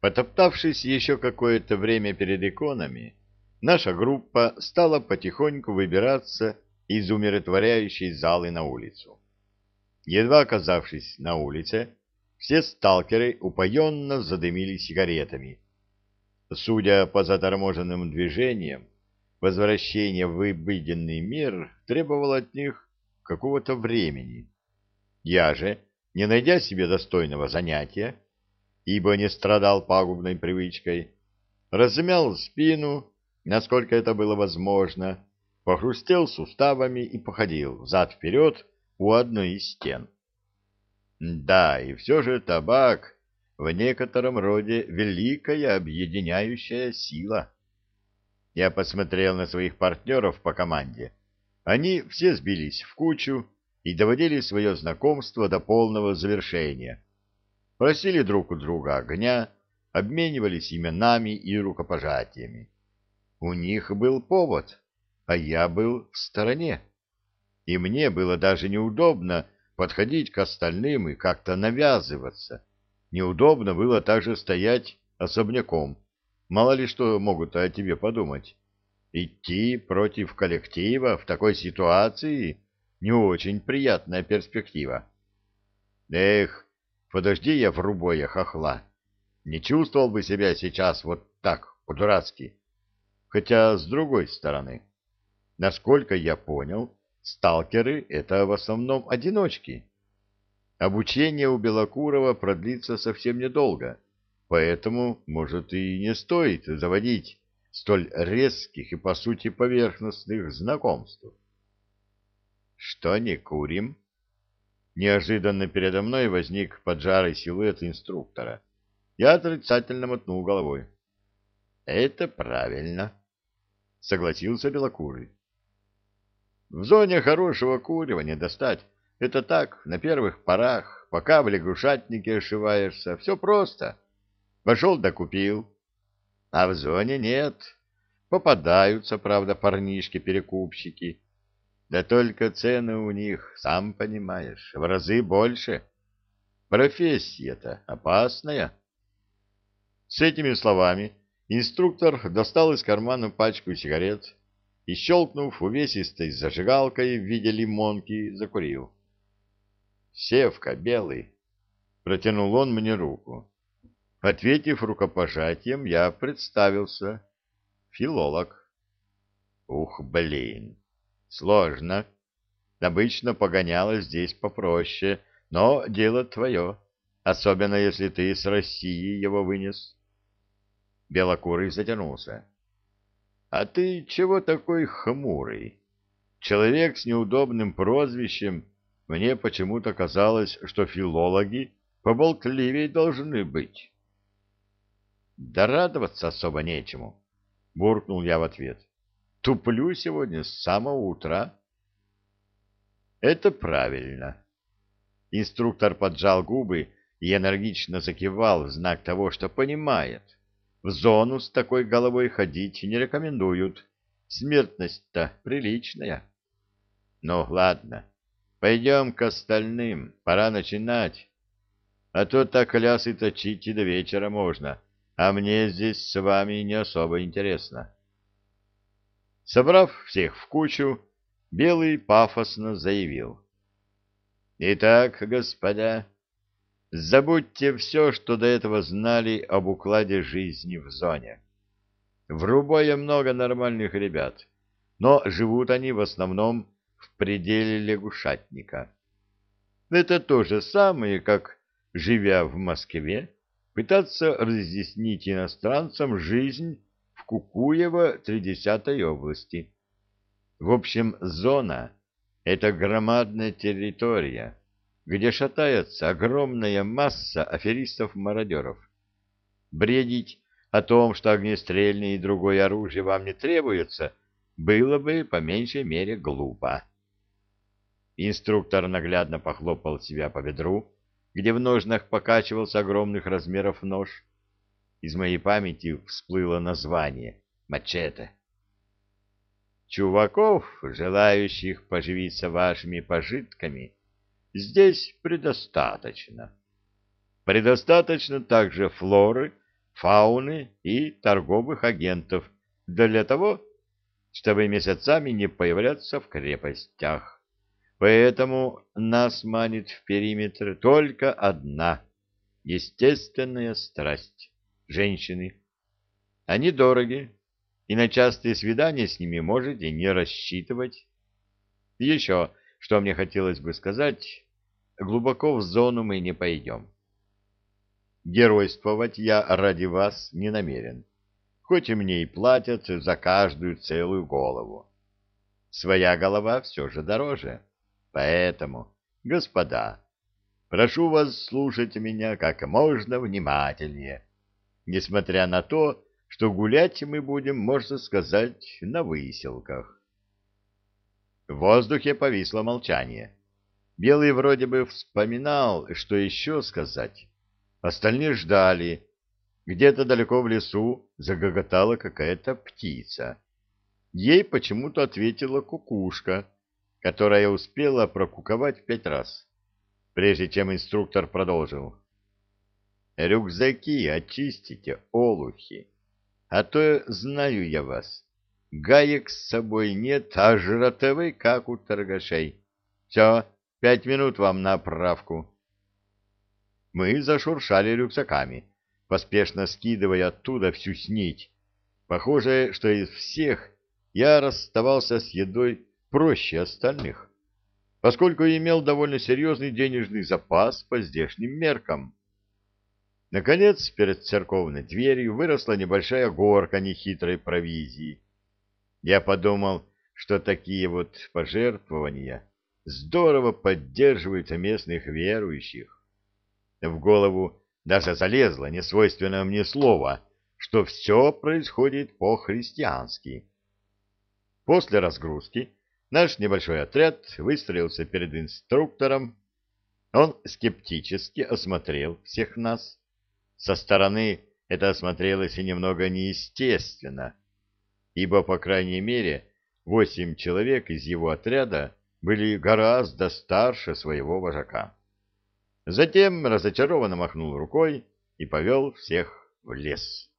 Потоптавшись еще какое-то время перед иконами, наша группа стала потихоньку выбираться из умиротворяющей залы на улицу. Едва оказавшись на улице, все сталкеры упоенно задымили сигаретами. Судя по заторможенным движениям, возвращение в обыденный мир требовало от них какого-то времени. Я же, не найдя себе достойного занятия, ибо не страдал пагубной привычкой, размял спину, насколько это было возможно, похрустел суставами и походил взад-вперед у одной из стен. Да, и все же табак в некотором роде великая объединяющая сила. Я посмотрел на своих партнеров по команде. Они все сбились в кучу и доводили свое знакомство до полного завершения. Просили друг у друга огня, обменивались именами и рукопожатиями. У них был повод, а я был в стороне. И мне было даже неудобно подходить к остальным и как-то навязываться. Неудобно было также стоять особняком. Мало ли что могут о тебе подумать. Идти против коллектива в такой ситуации не очень приятная перспектива. Эх, подожди я в рубое хохла. Не чувствовал бы себя сейчас вот так, по-дурацки. Хотя, с другой стороны, насколько я понял, сталкеры — это в основном одиночки. Обучение у Белокурова продлится совсем недолго, поэтому, может, и не стоит заводить столь резких и, по сути, поверхностных знакомств. «Что не курим?» Неожиданно передо мной возник поджарый силуэт инструктора. Я отрицательно мотнул головой. «Это правильно», — согласился Белокурый. «В зоне хорошего курева не достать. Это так, на первых порах, пока в лягушатнике ошиваешься. Все просто. Пошел да купил. А в зоне нет. Попадаются, правда, парнишки-перекупщики. Да только цены у них, сам понимаешь, в разы больше. Профессия-то опасная». С этими словами Инструктор достал из кармана пачку сигарет и, щелкнув увесистой зажигалкой в виде лимонки, закурил. «Севка, белый!» — протянул он мне руку. Ответив рукопожатием, я представился. Филолог. Ух, блин, сложно. Обычно погоняло здесь попроще, но дело твое, особенно если ты с России его вынес. Белокурый затянулся. — А ты чего такой хмурый? Человек с неудобным прозвищем, мне почему-то казалось, что филологи поболтливее должны быть. — Да радоваться особо нечему, — буркнул я в ответ. — Туплю сегодня с самого утра. — Это правильно. Инструктор поджал губы и энергично закивал в знак того, что понимает — в зону с такой головой ходить не рекомендуют. Смертность-то приличная. Ну, ладно, пойдем к остальным, пора начинать. А то так лясы точить и до вечера можно, а мне здесь с вами не особо интересно. Собрав всех в кучу, Белый пафосно заявил. Итак, господа, Забудьте все, что до этого знали об укладе жизни в зоне. В Рубое много нормальных ребят, но живут они в основном в пределе лягушатника. Это то же самое, как, живя в Москве, пытаться разъяснить иностранцам жизнь в Кукуево тридесятой области. В общем, зона — это громадная территория, где шатается огромная масса аферистов-мародеров. Бредить о том, что огнестрельное и другое оружие вам не требуется, было бы по меньшей мере глупо. Инструктор наглядно похлопал себя по бедру, где в ножнах покачивался огромных размеров нож. Из моей памяти всплыло название — мачете. Чуваков, желающих поживиться вашими пожитками, здесь предостаточно. Предостаточно также флоры, фауны и торговых агентов для того, чтобы месяцами не появляться в крепостях. Поэтому нас манит в периметр только одна естественная страсть — женщины. Они дороги, и на частые свидания с ними можете не рассчитывать. еще, что мне хотелось бы сказать, глубоко в зону мы не пойдем. Геройствовать я ради вас не намерен, хоть и мне и платят за каждую целую голову. Своя голова все же дороже. Поэтому, господа, прошу вас слушать меня как можно внимательнее, несмотря на то, что гулять мы будем, можно сказать, на выселках. В воздухе повисло молчание. Белый вроде бы вспоминал, что еще сказать. Остальные ждали. Где-то далеко в лесу загоготала какая-то птица. Ей почему-то ответила кукушка — которая успела прокуковать пять раз, прежде чем инструктор продолжил. «Рюкзаки очистите, олухи, а то знаю я вас. Гаек с собой нет, а жратовы, как у торгашей. Все, пять минут вам на оправку». Мы зашуршали рюкзаками, поспешно скидывая оттуда всю снить. Похоже, что из всех я расставался с едой проще остальных, поскольку имел довольно серьезный денежный запас по здешним меркам. Наконец, перед церковной дверью выросла небольшая горка нехитрой провизии. Я подумал, что такие вот пожертвования здорово поддерживают местных верующих. В голову даже залезло несвойственное мне слово, что все происходит по-христиански. После разгрузки Наш небольшой отряд выстроился перед инструктором. Он скептически осмотрел всех нас. Со стороны это осмотрелось и немного неестественно, ибо, по крайней мере, восемь человек из его отряда были гораздо старше своего вожака. Затем разочарованно махнул рукой и повел всех в лес.